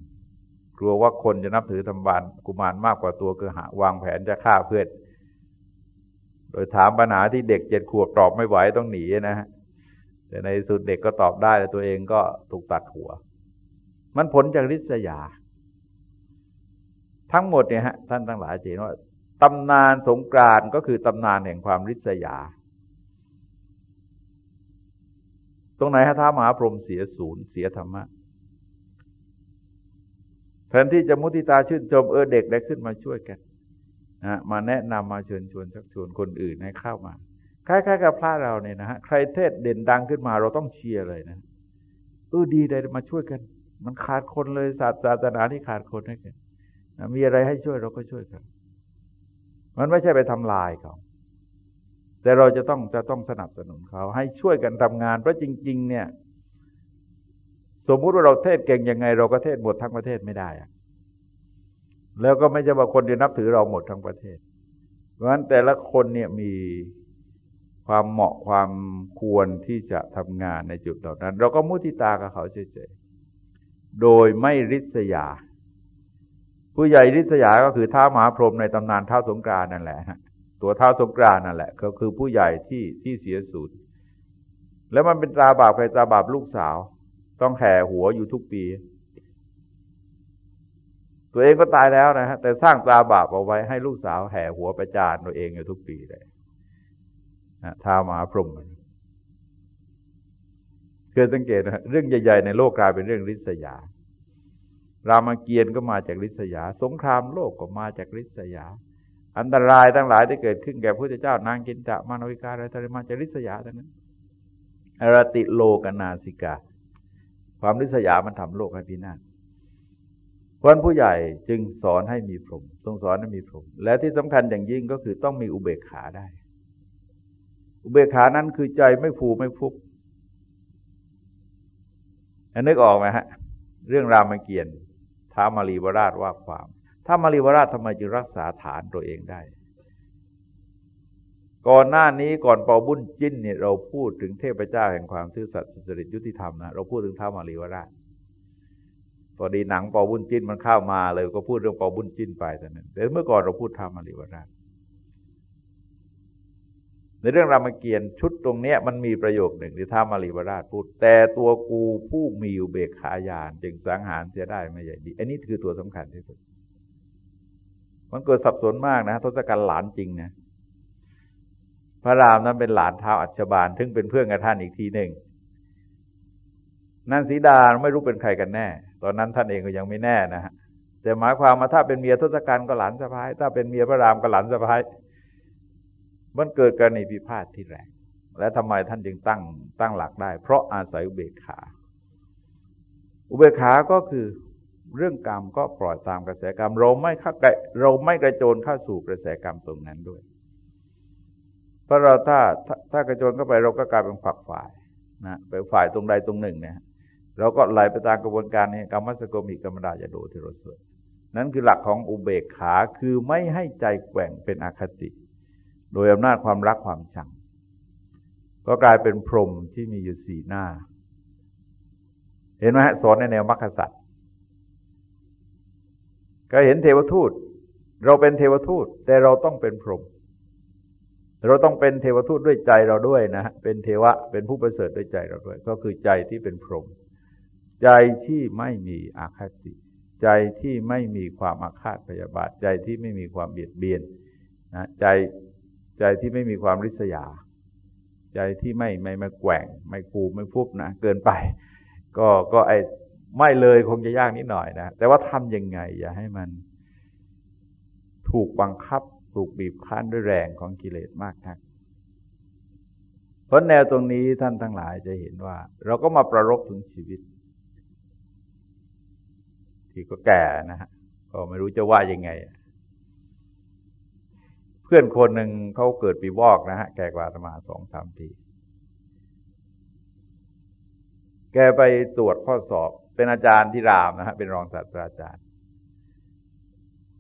A: กลัวว่าคนจะนับถือธรรมบาลกุมารมากกว่าตัวคือหาวางแผนจะฆ่าเพื่อนโดยถามปัญหาที่เด็กเจ็ดขวบตอบไม่ไหวต้องหนีนะฮะแต่ในสุดเด็กก็ตอบได้แต่ตัวเองก็ถูกตัดหัว มันผลจากริษยา ทั้งหมดเนี่ยฮะท่านทั้งหลายเห็นว่าตำนานสงกรานก็คือตำนานแห่งความริษยา ตรงไหนฮะท้ามหาพรหมเสียศูนย์เสียธรรมะแทนที่จะมุติตาชื่นชมเออเด็กได้ขึ้นมาช่วยกันนะมาแนะนำมาเชิญชวนชักชวนคนอื่นให้เข้ามาคล้ายๆกับพระเราเนี่ยนะฮะใครเทศเด่นดังขึ้นมาเราต้องเชียร์เลยนะเออดีเลยมาช่วยกัน มันขาดคนเลยศาสตราที่ขาดคนให้กันมีอะไรให้ช่วยเราก็ช่วยกัน มันไม่ใช่ไปทำลายเขา แต่เราจะต้องจะต้องสนับสนุนเขาให้ช่วยกันทำงาน เพราะจริง ๆ เนี่ย สมมุติว่าเราเทศเก่งยังไง เราก็เทศหมดทั้งประเทศไม่ได้อะแล้วก็ไม่ใช่ว่าคนจะนับถือเราหมดทั้งประเทศ เพราะฉะนั้นแต่ละคนเนี่ยมีความเหมาะความควรที่จะทำงานในจุดเหล่านั้น เราก็มุทิตากับเขาเฉยๆโดยไม่ริษยา ผู้ใหญ่ริษยาก็คือท้ามหาพรหมในตำนานเท้าสงกรานนั่นแหละ ตัวเท้าสงกรานนั่นแหละก็คือผู้ใหญ่ที่ที่เสียสูญแล้วมันเป็นตราบาปใครตราบาปลูกสาว ต้องแห่หัวอยู่ทุกปี ตัวเองก็ตายแล้วนะฮะแต่สร้างตราบาปเอาไว้ให้ลูกสาวแห่หัวประจานตัวเองอยู่ทุกปีเลยนะท้ามหาพรหมเคยสังเกตนะเรื่องใหญ่ๆในโลกกลายเป็นเรื่องริษยา รามเกียรติก็มาจากริษยา สงครามโลกก็มาจากริษยา อันตรายทั้งหลายที่เกิดขึ้นแก่พระเจ้านางกินจะมานวิกาอะไรทั้งมาจากริษยาทั้งนั้นอรติโลกนาสิกา ความริษยามันทำโลกให้พินาศวันผู้ใหญ่จึงสอนให้มีพรหมทรงสอนให้มีพรหมและที่สำคัญอย่างยิ่งก็คือต้องมีอุเบกขาได้ อุเบกขานั้นคือใจไม่ฟูไม่ฟุบอันนึกออกไหมฮะ เรื่องรามเกียรติ์ท้ามารีวราชว่าความ ท้ามารีวราชทำไมจึงรักษาฐานตัวเองได้ ก่อนหน้านี้ก่อนปอบุญจิ้นเนี่ยเราพูดถึงเทพเจ้าแห่งความซื่อสัตย์สุจริตยุติธรรมนะเราพูดถึงท้ามารีวราชพอดีหนังปอบุญจิ้นมันเข้ามาเลยก็พูดเรื่องปอบุญจิ้นไปแต่นั้นแต่เมื่อก่อนเราพูดท้ามารีวราชในเรื่องรามเกียรติชุดตรงเนี้ยมันมีประโยคหนึ่งที่ท้ามารีวราชพูด แต่ตัวกูผู้มีอุเบกขาญาณจึงสังหารเสียได้ไม่ใหญ่ดี อันนี้คือตัวสำคัญที่สุด มันเกิดสับสนมากนะทศกัณฐ์หลานจริงนะพระรามนั้นเป็นหลานเท้าอัชบาลถึงเป็นเพื่อนกับท่านอีกทีหนึ่งนั่นสีดาไม่รู้เป็นใครกันแน่ ตอนนั้นท่านเองก็ยังไม่แน่นะฮะแต่หมายความมาถ้าเป็นเมียทศกัณฐ์ก็หลานสะพ้ายถ้าเป็นเมียพระรามก็หลานสะพ้ายมันเกิดกรณีพิพาทที่แรงและทำไมท่านจึงตั้งตั้งหลักได้ เพราะอาศัยอุเบกขา อุเบกขาก็คือ เรื่องกรรมก็ปล่อยตามกระแสกรรม เราไม่เข้าเราไม่กระโจนเข้าสู่กระแสกรรมตรงนั้นด้วย เพราะเราถ้าถ้ากระโจนเข้าไปเราก็กลายเป็นฝักฝ่ายนะไปฝ่ายตรงใดตรงหนึ่งเนี่ยเราก็ไหลไปตามกระบวนการนี้กรรมสกมิกรรมดาจะโดที่ราสวดนั่นคือหลักของอุเบกขาคือไม่ให้ใจแกว่งเป็นอคติ โดยอำนาจความรักความชัง ก็กลายเป็นพรหมที่มีอยู่สี่หน้า เห็นไหมฮะสอนในแนวมรรคสัตว์ ก็เห็นเทวทูต เราเป็นเทวทูต แต่เราต้องเป็นพรหมเราต้องเป็นเทวทูตด้วยใจเราด้วยนะเป็นเทวะเป็นผู้ประเสริฐด้วยใจเราด้วย ก็คือใจที่เป็นพรหมใจที่ไม่มีอาคติ ใจที่ไม่มีความอาฆาตพยาบาท ใจที่ไม่มีความเบียดเบียนนะใจใจที่ไม่มีความริษยา ใจที่ไม่ไม่ไม่แกว่ง ไม่ฟูไม่ฟุบนะเกินไป ก็ก็ไอ ไม่เลยคงจะยากนิดหน่อยนะแต่ว่าทำยังไง อย่าให้มันถูกบังคับ ถูกบีบคั้นด้วยแรงของกิเลสมากนักเพราะแนวตรงนี้ท่านทั้งหลายจะเห็นว่า เราก็มาประรบถึงชีวิต ที่ก็แก่นะฮะก็ไม่รู้จะว่ายังไง เพื่อนคนหนึ่งเขาเกิดปีวอกนะฮะแกกว่าประมาณสองสามปีแกไปตรวจข้อสอบ เป็นอาจารย์ที่รามนะฮะเป็นรองศาสตราจารย์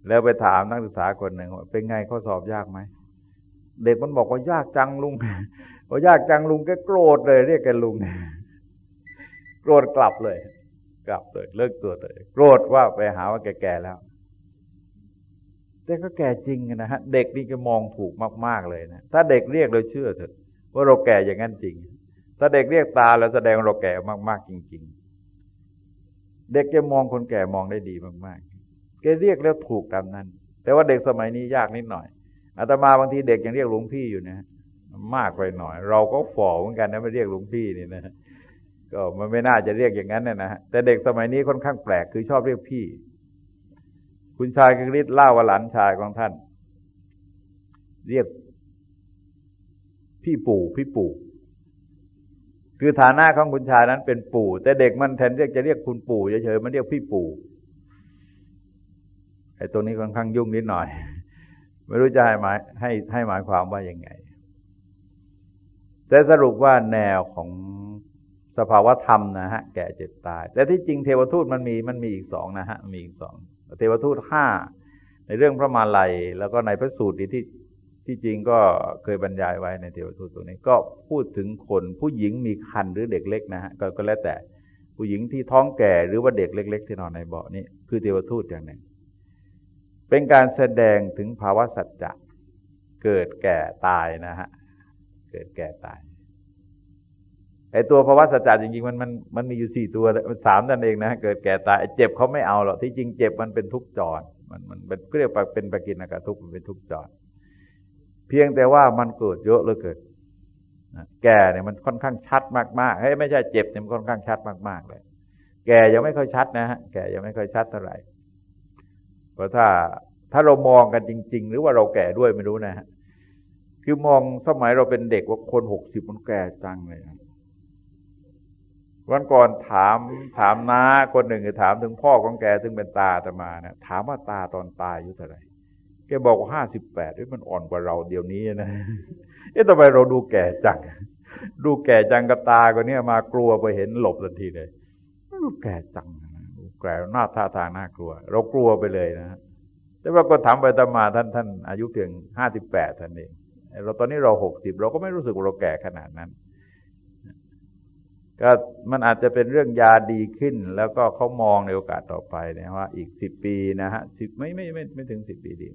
A: แล้วไปถามนักศึกษาคนหนึ่งว่าเป็นไงข้อสอบยากไหมเด็กมันบอกว่ายากจังลุงพอยากจังลุงแกโกรธเลย เรียกแกลุงโกรธกลับเลย กลับเลยเลิกตัวเลย โกรธว่าไปหาว่าแกแก่แล้วแต่ก็แก่จริงนะฮะเด็กนี่ก็มองถูกมาก ๆเลยนะถ้าเด็กเรียกเราเชื่อเถอะ ว่าเราแก่อย่างนั้นจริง ถ้าเด็กเรียกตาแล้วแสดงเราแก่มากๆจริง ๆ เด็กจะมองคนแก่มองได้ดีมากๆแกเรียกแล้วถูกตามนั้น แต่ว่าเด็กสมัยนี้ยากนิดหน่อยอาตมาบางทีเด็กยังเรียกหลวงพี่อยู่นะมากไปหน่อย เราก็ฝ่อเหมือนกันนะไม่เรียกหลวงพี่นี่นะก็มันไม่น่าจะเรียกอย่างนั้นนะฮะแต่เด็กสมัยนี้ค่อนข้างแปลกคือชอบเรียกพี่ คุณชายกฤษเล่าว่าหลานชายของท่าน เรียกพี่ปู่พี่ปู่ คือฐานะของคุณชายนั้นเป็นปู่ แต่เด็กมันแทนเรียกจะเรียกคุณปู่เฉยๆมันเรียกพี่ปู่ไอ้ตัวนี้ค่อนข้างยุ่งนิดหน่อย ไม่รู้จะให้หมายให้ให้หมายความว่ายังไง แต่สรุปว่าแนวของสภาวธรรมนะฮะ แก่เจ็บตาย แต่ที่จริงเทวทูตมันมีมันมีอีกสองนะฮะมีอีกสองเทวทูตห้าในเรื่องพระมาลัย แล้วก็ในพระสูตรที่ ที่จริงก็เคยบรรยายไว้ในเทวทูตตัวนี้ ก็พูดถึงคนผู้หญิงมีคันหรือเด็กเล็กนะฮะกก็แล้วแต่ผู้หญิงที่ท้องแก่หรือว่าเด็กเล็ก ๆ ที่นอนในเบาะนี่คือเทวทูตอย่างหนึ่ง เป็นการแสดงถึงภาวะสัจจะเกิดแก่ตายนะฮะเกิดแก่ตายไอตัวภาวะสัจจะจริงๆมันมันมันมีอยู่สี่ตัวมันสามนั่นเองนะเกิดแก่ตายเจ็บเขาไม่เอาหรอกที่จริงเจ็บมันเป็นทุกข์จรมันมันเป็นเรียกเป็นปกินากาทุกข์มันเป็นทุกข์จร เพียงแต่ว่ามันเกิดเยอะเลยเกิดแก่เนี่ยมันค่อนข้างชัดมากๆเฮ้ยไม่ใช่เจ็บเนี่ยมันค่อนข้างชัดมากๆเลย แก่ยังไม่ค่อยชัดนะฮะแก่ยังไม่ค่อยชัดเท่าไหร่เพราะถ้าถ้าเรามองกันจริง ๆ หรือว่าเราแก่ด้วยไม่รู้นะฮะคือมองสมัยเราเป็นเด็กว่าคนหกสิบมันแก่จังเลยวันก่อนถามถามน้าคนหนึ่งถามถึงพ่อของแกซึ่งเป็นตาตมาเนะถามว่าตาตอนตายอายุเท่าไหร่ บอกว่าห้าสิบแปดมันอ่อนกว่าเราเดี๋ยวนี้นะเอ๊ะทำไมเราดูแก่จัง ดูแก่จังกับตาคนนี้มากลัวไปเห็นหลบทันทีเลยดูแก่จังดูแก่หน้าท่าทางน่ากลัว เรากลัวไปเลยนะแต่ว่าก็ถามไปตมาท่านท่านอายุเพียงห้าสิบแปดท่านเองเราตอนนี้เราหกสิบเราก็ไม่รู้สึกว่าเราแก่ขนาดนั้น ก็มันอาจจะเป็นเรื่องยาดีขึ้น แล้วก็เขามองในโอกาสต่อไปนะว่า อีกสิบปีนะฮะสิบไม่ไม่ไม่ไม่ถึงสิบปีดี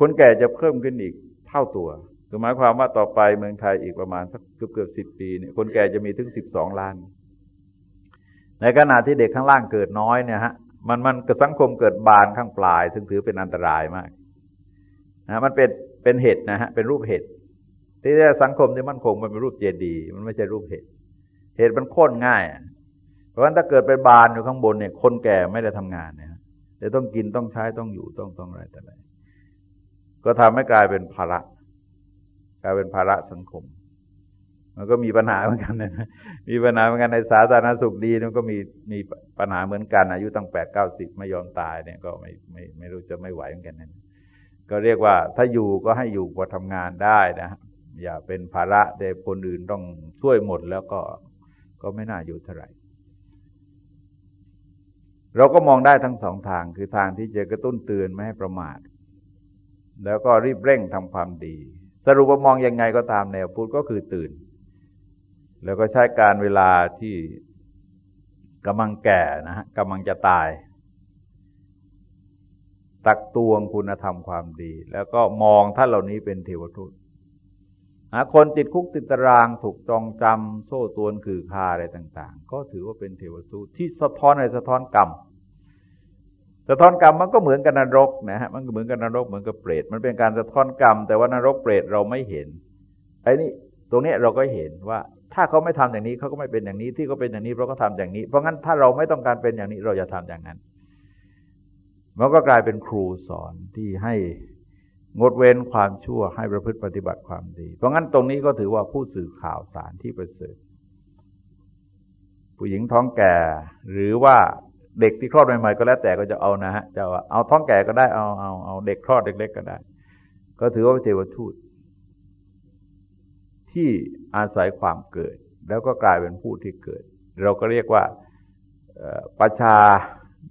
A: คนแก่จะเพิ่มขึ้นอีกเท่าตัวคือหมายความว่าต่อไปเมืองไทยอีกประมาณสักเกือบเกือบสิบปีเนี่ยคนแก่จะมีถึงสิบสองล้าน ในขณะที่เด็กข้างล่างเกิดน้อยเนี่ยฮะมันมันกสังคมเกิดบานข้างปลาย ซึ่งถือเป็นอันตรายมากนะมันเป็นเป็นเหตุนะฮะเป็นรูปเหตุที่สังคมที่มั่นคงมันเป็นรูปเจดีย์มันไม่ใช่รูปเหตุเหตุมันโค่นง่าย เพราะฉะนั้นถ้าเกิดไปบานอยู่ข้างบนเนี่ย คนแก่ไม่ได้ทำงานเนี่ยจะต้องกินต้องใช้ต้องอยู่ต้องต้องอะไรแต่ไร ก็ทำให้กลายเป็นภาระกลายเป็นภาระสังคม มันก็มีปัญหาเหมือนกันนะมีปัญหาเหมือนกันในสาธารณสุขดีมันก็มีมีปัญหาเหมือนกัน อายุตั้งแปดเก้าสิบไม่ยอมตายเนี่ยก็ไม่ไม่ไม่รู้จะไม่ไหวเหมือนกันนะก็เรียกว่าถ้าอยู่ก็ให้อยู่พอทำงานได้นะอย่าเป็นภาระเด็กคนอื่นต้องช่วยหมดแล้วก็ก็ไม่น่าอยู่เท่าไหร่เราก็มองได้ทั้งสองทางคือทางที่จะกระตุ้นเตือนไม่ให้ประมาท แล้วก็รีบเร่งทำความดี สรุปว่ามองยังไงก็ตามแนวพุทธก็คือตื่น แล้วก็ใช้การเวลาที่กำลังแก่นะฮะกำลังจะตาย ตักตวงคุณธรรมความดี แล้วก็มองท่านเหล่านี้เป็นเทวทูตหาคนติดคุกติดตารางถูกจองจำโซ่ตวนคือคาอะไรต่าง ๆ ก็ถือว่าเป็นเทวทูตที่สะท้อนในสะท้อนกรรม สะท้อนกรรมมันก็เหมือนกับนรกนะฮะมันก็เหมือนกับนรกเหมือนกับเปรตมันเป็นการสะท้อนกรรม แต่ว่านรกเปรตเราไม่เห็นไอ้นี่ตรงนี้เราก็เห็นว่า ถ้าเขาไม่ทำอย่างนี้เขาก็ไม่เป็นอย่างนี้ที่เขาเป็นอย่างนี้เพราะเขาทาอย่างนี้ เพราะงั้นถ้าเราไม่ต้องการเป็นอย่างนี้เราจะทำอย่างนั้นมันก็กลายเป็นครูสอนที่ให้งดเว้นความชั่วให้ประพฤติปฏิบัติความดี เพราะงั้นตรงนี้ก็ถือว่าผู้สื่อข่าวสารที่ประเสริฐผู้หญิงท้องแก่หรือว่า เด็กที่คลอดใหม่ๆก็แล้วแต่ก็จะเอานะฮะจะเอาท้องแก่ก็ได้เอาเอาเอาเด็กคลอดเล็กๆก็ได้ ก็ถือว่าเป็นเทวทูต ที่อาศัยความเกิด แล้วก็กลายเป็นผู้ที่เกิด เราก็เรียกว่าประชา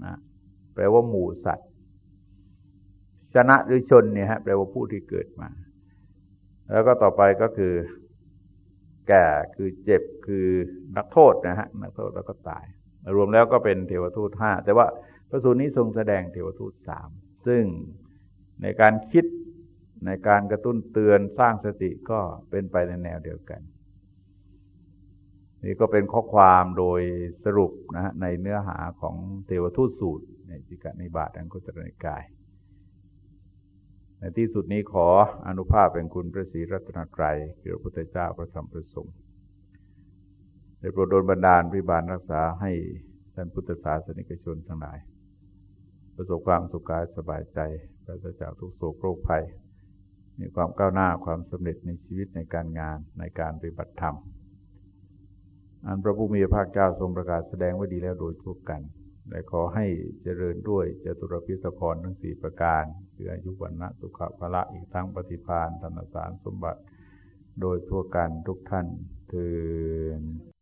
A: นะแปลว่าหมู่สัตว์ ชนะหรือชนเนี่ยฮะแปลว่าผู้ที่เกิดมา แล้วก็ต่อไปก็คือ แก่คือเจ็บคือนักโทษนะฮะนักโทษแล้วก็ตาย รวมแล้วก็เป็นเทวทูตห้าแต่ว่าพระสูตรนี้ทรงแสดงเทวทูตสามซึ่งในการคิดในการกระตุ้นเตือนสร้างสติก็เป็นไปในแนวเดียวกัน นี่ก็เป็นข้อความโดยสรุปนะฮะในเนื้อหาของเทวทูตสูตร ในจิกนิบาตอันกุตรนิกาย ในที่สุดนี้ขออนุภาพเป็นคุณพระศรีรัตนตรัยคือพระพุทธเจ้าพระธรรมพระสงฆ์ ได้โปรดโดนบันดาลวิบาลรักษาให้ท่านพุทธศาสนิกชนทั้งหลาย ประสบความสุขกายสบายใจปราศจากทุกโศกโรคภัย มีความก้าวหน้าความสำเร็จในชีวิตในการงานในการปฏิบัติธรรม อันพระผู้มีพระภาคเจ้าทรงประกาศแสดงไว้ดีแล้วโดยทั่วกันและขอให้เจริญด้วยจตุรพิธพรทั้งสี่ประการคืออายุวันนะสุขภละอีกทั้งปฏิพานธนสารสมบัติ โดยทั่วกันทุกท่านเือ